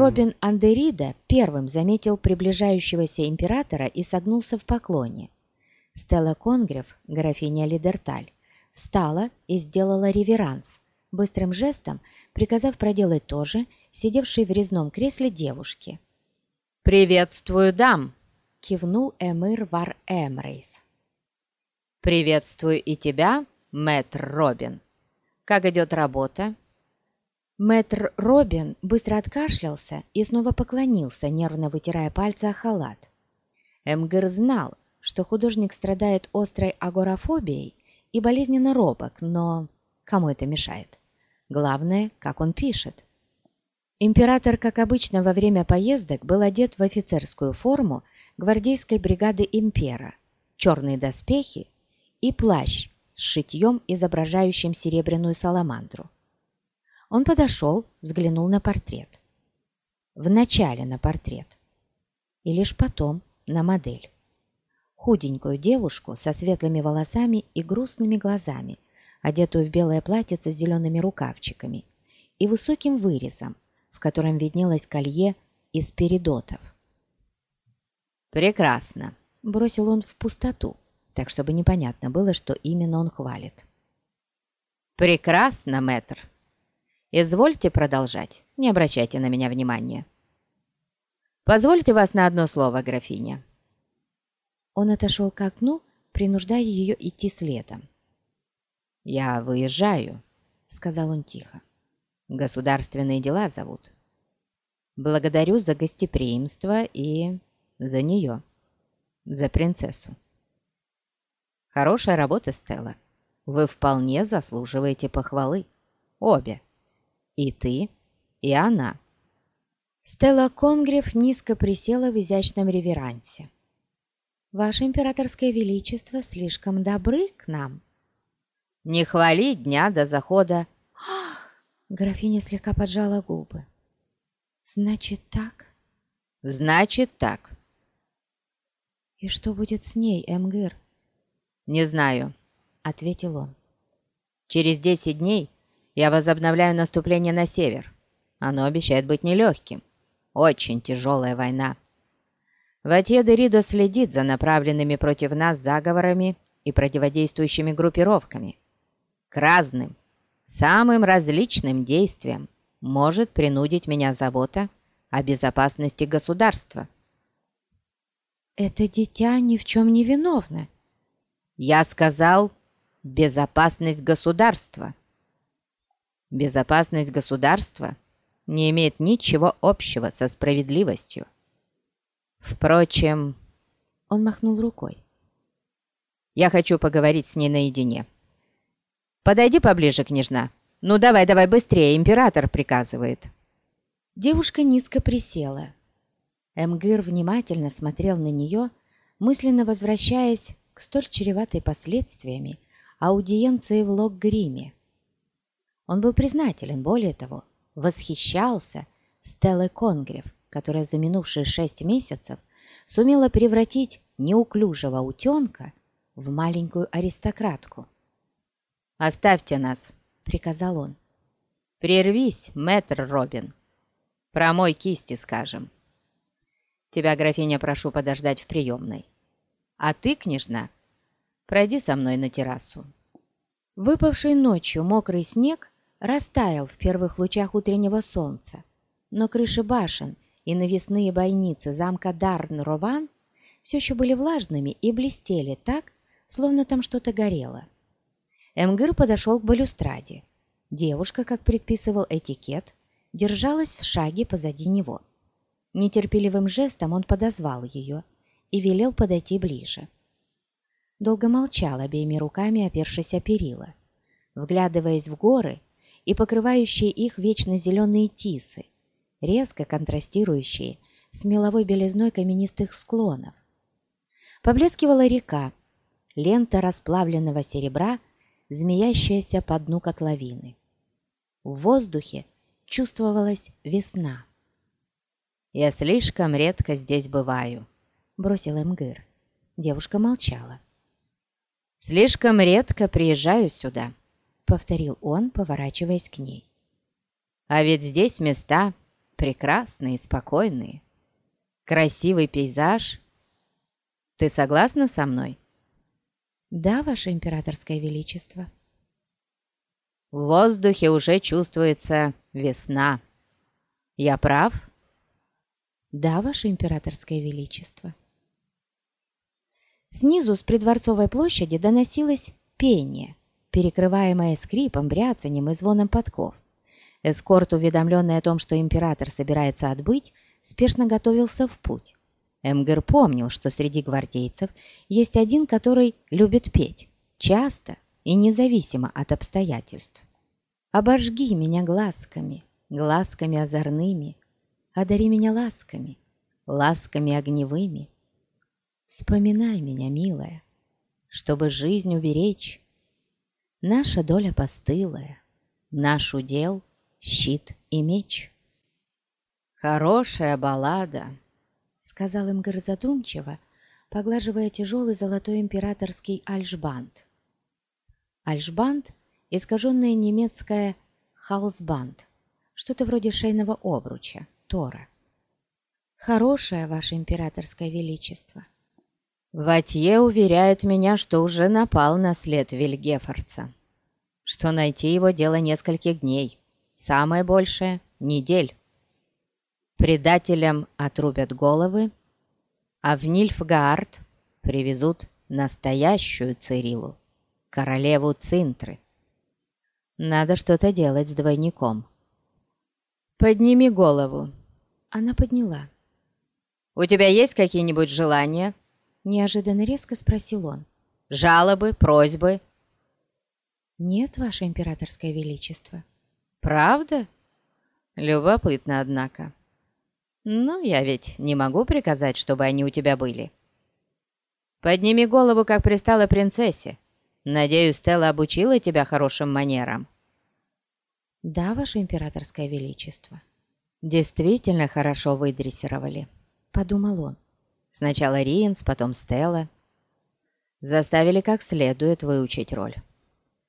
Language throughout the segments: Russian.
Робин Андерида первым заметил приближающегося императора и согнулся в поклоне. Стелла Конгрев, графиня Лидерталь, встала и сделала реверанс, быстрым жестом приказав проделать то же сидевшей в резном кресле девушке. «Приветствую, дам!» — кивнул Эмир Вар Эмрейс. «Приветствую и тебя, мэтр Робин. Как идет работа?» Мэтр Робин быстро откашлялся и снова поклонился, нервно вытирая пальцы о халат. Эмгер знал, что художник страдает острой агорафобией и болезненно робок, но кому это мешает? Главное, как он пишет. Император, как обычно во время поездок, был одет в офицерскую форму гвардейской бригады импера, черные доспехи и плащ с шитьем, изображающим серебряную саламандру. Он подошел, взглянул на портрет. Вначале на портрет. И лишь потом на модель. Худенькую девушку со светлыми волосами и грустными глазами, одетую в белое платьице с зелеными рукавчиками и высоким вырезом, в котором виднелось колье из передотов. «Прекрасно!» – бросил он в пустоту, так чтобы непонятно было, что именно он хвалит. «Прекрасно, мэтр!» Извольте продолжать, не обращайте на меня внимания. Позвольте вас на одно слово, графиня. Он отошел к окну, принуждая ее идти следом. «Я выезжаю», — сказал он тихо. «Государственные дела зовут. Благодарю за гостеприимство и за нее, за принцессу. Хорошая работа, Стелла. Вы вполне заслуживаете похвалы. Обе. И ты, и она». Стелла Конгрев низко присела в изящном реверансе. «Ваше императорское величество слишком добры к нам». «Не хвали дня до захода». «Ах!» — графиня слегка поджала губы. «Значит так?» «Значит так». «И что будет с ней, Эмгыр?» «Не знаю», — ответил он. «Через десять дней я возобновляю наступление на север. Оно обещает быть нелегким. Очень тяжелая война. Ватье де Ридо следит за направленными против нас заговорами и противодействующими группировками. К разным, самым различным действиям может принудить меня забота о безопасности государства. «Это дитя ни в чем не виновно». «Я сказал, безопасность государства». Безопасность государства не имеет ничего общего со справедливостью. Впрочем, он махнул рукой. Я хочу поговорить с ней наедине. Подойди поближе, княжна. Ну давай, давай быстрее, император приказывает. Девушка низко присела. Эмгир внимательно смотрел на нее, мысленно возвращаясь к столь чреватой последствиями аудиенции в Лок-Гриме. Он был признателен, более того, восхищался Стеллой Конгрев, которая за минувшие шесть месяцев сумела превратить неуклюжего утенка в маленькую аристократку. «Оставьте нас», — приказал он. «Прервись, мэтр Робин. Промой кисти, скажем. Тебя, графиня, прошу подождать в приемной. А ты, княжна, пройди со мной на террасу». Выпавший ночью мокрый снег растаял в первых лучах утреннего солнца, но крыши башен и навесные бойницы замка Дарн-Рован все еще были влажными и блестели так, словно там что-то горело. Эмгыр подошел к балюстраде. Девушка, как предписывал этикет, держалась в шаге позади него. Нетерпеливым жестом он подозвал ее и велел подойти ближе. Долго молчал, обеими руками опершись о перила, вглядываясь в горы и покрывающие их вечно зеленые тисы, резко контрастирующие с меловой белизной каменистых склонов. Поблескивала река, лента расплавленного серебра, змеящаяся по дну котловины. В воздухе чувствовалась весна. «Я слишком редко здесь бываю», — бросил Эмгыр. Девушка молчала. «Слишком редко приезжаю сюда», — повторил он, поворачиваясь к ней. «А ведь здесь места прекрасные, спокойные. Красивый пейзаж. Ты согласна со мной? Да, Ваше Императорское Величество. В воздухе уже чувствуется весна. Я прав? Да, Ваше Императорское Величество. Снизу с придворцовой площади доносилось пение, перекрываемое скрипом, бряцанием и звоном подков. Эскорт, уведомленный о том, что император собирается отбыть, спешно готовился в путь. Эмгер помнил, что среди гвардейцев есть один, который любит петь, часто и независимо от обстоятельств. «Обожги меня глазками, глазками озорными, одари меня ласками, ласками огневыми. Вспоминай меня, милая, чтобы жизнь уберечь. Наша доля постылая, наш удел — щит и меч». «Хорошая баллада», — сказал им задумчиво, поглаживая тяжелый золотой императорский альшбанд. Альшбанд — искаженное немецкое «халсбанд», что-то вроде шейного обруча, тора. «Хорошее, Ваше Императорское Величество!» Ватье уверяет меня, что уже напал на след Вильгефорца, что найти его дело нескольких дней, самое большее — недель. Предателям отрубят головы, а в Нильфгаард привезут настоящую Цирилу, королеву Цинтры. Надо что-то делать с двойником. «Подними голову». Она подняла. «У тебя есть какие-нибудь желания?» Неожиданно резко спросил он. «Жалобы, просьбы?» «Нет, Ваше Императорское Величество». «Правда? Любопытно, однако. Ну, я ведь не могу приказать, чтобы они у тебя были. Подними голову, как пристала принцессе. Надеюсь, Стелла обучила тебя хорошим манерам». «Да, Ваше Императорское Величество». «Действительно хорошо выдрессировали», — подумал он. «Сначала Риенс, потом Стелла. Заставили как следует выучить роль.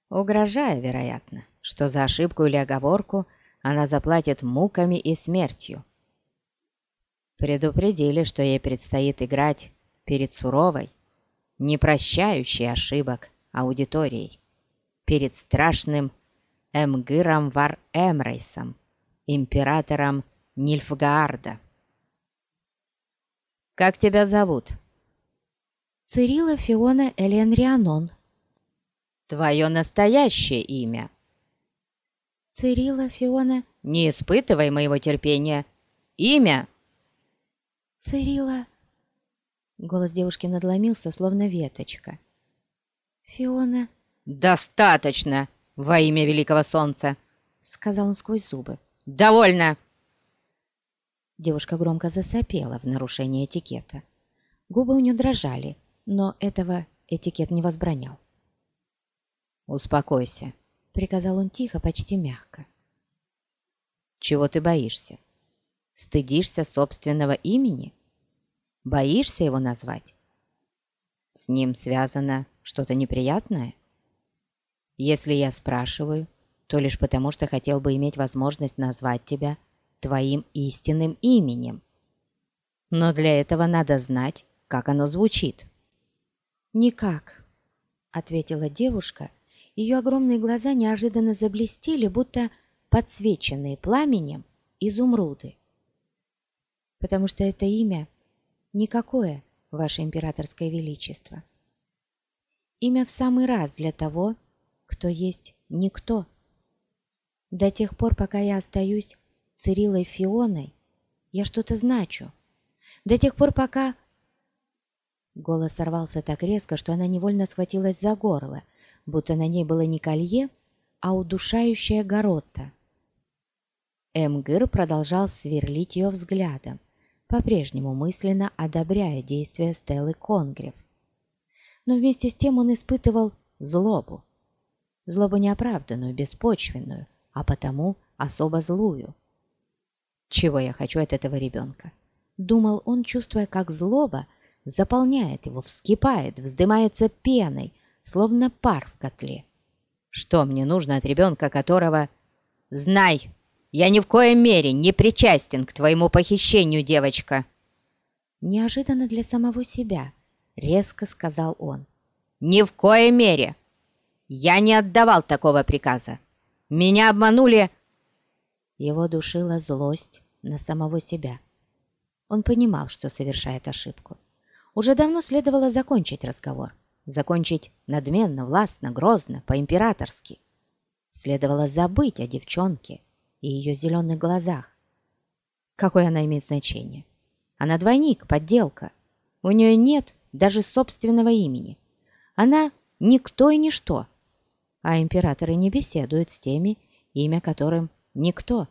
Угрожая, вероятно, что за ошибку или оговорку она заплатит муками и смертью. Предупредили, что ей предстоит играть перед суровой, не прощающей ошибок аудиторией, перед страшным Эмгыром Вар Эмрейсом, императором Нильфгаарда. «Как тебя зовут?» «Цирилла Фиона Элен Рианон». «Твое настоящее имя?» «Цирилла Фиона...» «Не испытывай моего терпения. Имя?» «Цирилла...» Голос девушки надломился, словно веточка. «Фиона...» «Достаточно!» во имя Великого Солнца!» — сказал он сквозь зубы. «Довольно!» Девушка громко засопела в нарушение этикета. Губы у нее дрожали, но этого этикет не возбранял. «Успокойся», — приказал он тихо, почти мягко. «Чего ты боишься? Стыдишься собственного имени? Боишься его назвать? С ним связано что-то неприятное?» Если я спрашиваю, то лишь потому, что хотел бы иметь возможность назвать тебя твоим истинным именем. Но для этого надо знать, как оно звучит». «Никак», — ответила девушка. Ее огромные глаза неожиданно заблестели, будто подсвеченные пламенем изумруды. «Потому что это имя никакое, Ваше Императорское Величество. Имя в самый раз для того, кто есть никто. До тех пор, пока я остаюсь Цирилой Фионой, я что-то значу. До тех пор, пока... Голос сорвался так резко, что она невольно схватилась за горло, будто на ней было не колье, а удушающая горотта. Эмгыр продолжал сверлить ее взглядом, по-прежнему мысленно одобряя действия Стеллы Конгрев. Но вместе с тем он испытывал злобу злобу неоправданную, беспочвенную, а потому особо злую. Чего я хочу от этого ребенка? Думал он, чувствуя, как злоба заполняет его, вскипает, вздымается пеной, словно пар в котле. Что мне нужно от ребенка, которого... Знай! Я ни в коей мере не причастен к твоему похищению, девочка!» Неожиданно для самого себя, резко сказал он. «Ни в коей мере! Я не отдавал такого приказа! Меня обманули...» Его душила злость на самого себя. Он понимал, что совершает ошибку. Уже давно следовало закончить разговор. Закончить надменно, властно, грозно, по-императорски. Следовало забыть о девчонке и ее зеленых глазах. Какое она имеет значение? Она двойник, подделка. У нее нет даже собственного имени. Она никто и ничто. А императоры не беседуют с теми, имя которым никто.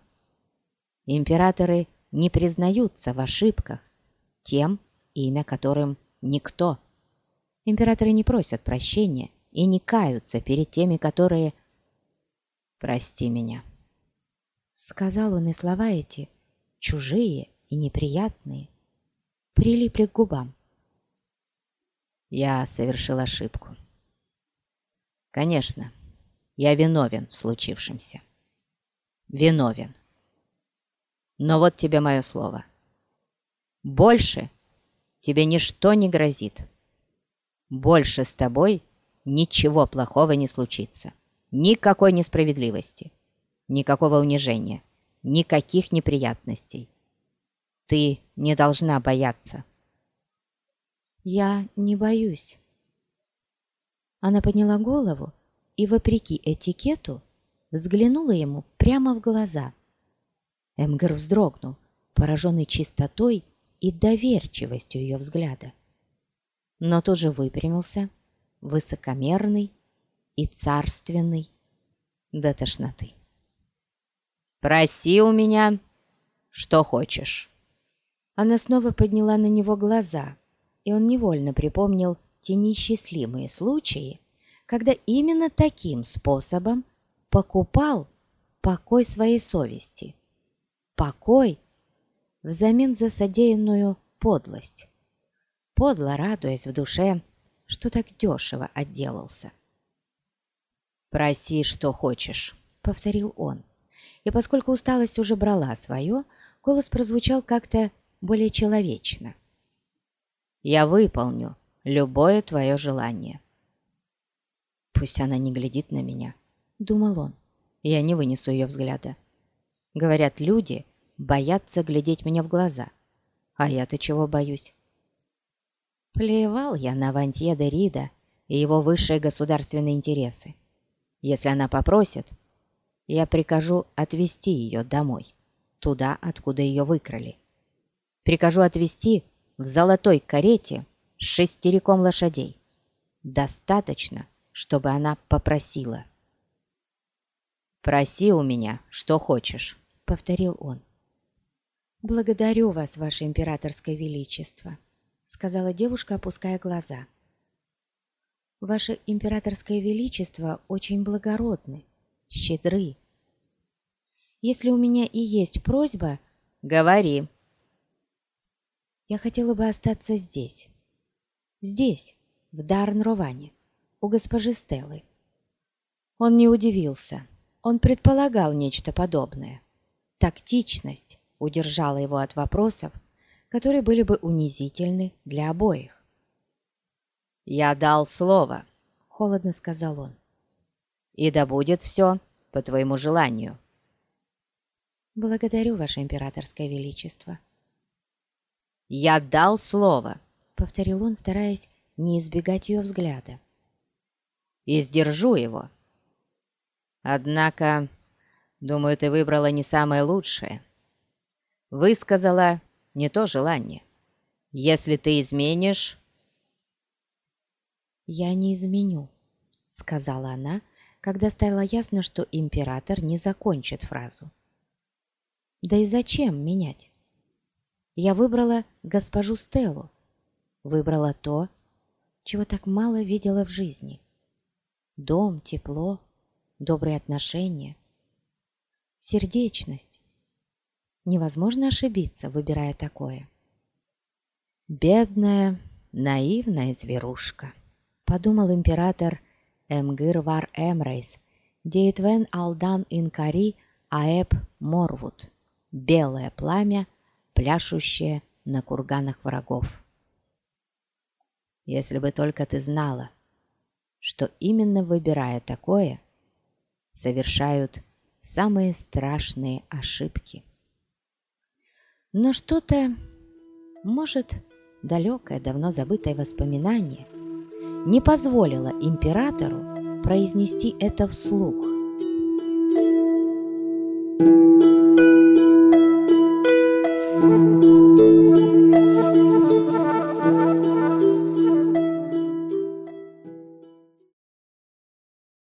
Императоры не признаются в ошибках тем, имя которым никто. Императоры не просят прощения и не каются перед теми, которые... «Прости меня», — сказал он, и слова эти, чужие и неприятные, прилипли к губам. Я совершил ошибку. Конечно, я виновен в случившемся. Виновен. Но вот тебе мое слово. Больше тебе ничто не грозит. Больше с тобой ничего плохого не случится. Никакой несправедливости, никакого унижения, никаких неприятностей. Ты не должна бояться. Я не боюсь. Она подняла голову и, вопреки этикету, взглянула ему прямо в глаза. Эмгер вздрогнул, пораженный чистотой и доверчивостью ее взгляда. Но тоже выпрямился, высокомерный и царственный до тошноты. «Проси у меня, что хочешь». Она снова подняла на него глаза, и он невольно припомнил те несчастливые случаи, когда именно таким способом покупал покой своей совести. Покой взамен за содеянную подлость. Подло радуясь в душе, что так дешево отделался. «Проси, что хочешь», — повторил он. И поскольку усталость уже брала свое, голос прозвучал как-то более человечно. «Я выполню любое твое желание». «Пусть она не глядит на меня», — думал он. «Я не вынесу ее взгляда». Говорят, люди боятся глядеть мне в глаза. А я-то чего боюсь? Плевал я на Вантье де Рида и его высшие государственные интересы. Если она попросит, я прикажу отвезти ее домой, туда, откуда ее выкрали. Прикажу отвезти в золотой карете с шестериком лошадей. Достаточно, чтобы она попросила. «Проси у меня, что хочешь», — повторил он. «Благодарю вас, ваше императорское величество», — сказала девушка, опуская глаза. Ваше императорское величество очень благородны, щедры. Если у меня и есть просьба... Говори. Я хотела бы остаться здесь. Здесь, в Дарнроване, у госпожи Стеллы. Он не удивился. Он предполагал нечто подобное. Тактичность удержала его от вопросов, которые были бы унизительны для обоих. «Я дал слово», — холодно сказал он. «И да будет все по твоему желанию». «Благодарю, Ваше Императорское Величество». «Я дал слово», — повторил он, стараясь не избегать ее взгляда. «И сдержу его. Однако, думаю, ты выбрала не самое лучшее. Высказала не то желание. Если ты изменишь, «Я не изменю», — сказала она, когда стало ясно, что император не закончит фразу. «Да и зачем менять? Я выбрала госпожу Стеллу, выбрала то, чего так мало видела в жизни. Дом, тепло, добрые отношения, сердечность. Невозможно ошибиться, выбирая такое. Бедная, наивная зверушка подумал император Эмгир вар Эмрейс, Дейтвен Алдан Инкари Аэб Морвуд, белое пламя, пляшущее на курганах врагов. Если бы только ты знала, что именно выбирая такое, совершают самые страшные ошибки. Но что-то, может, далекое, давно забытое воспоминание не позволило императору произнести это вслух. Thank you.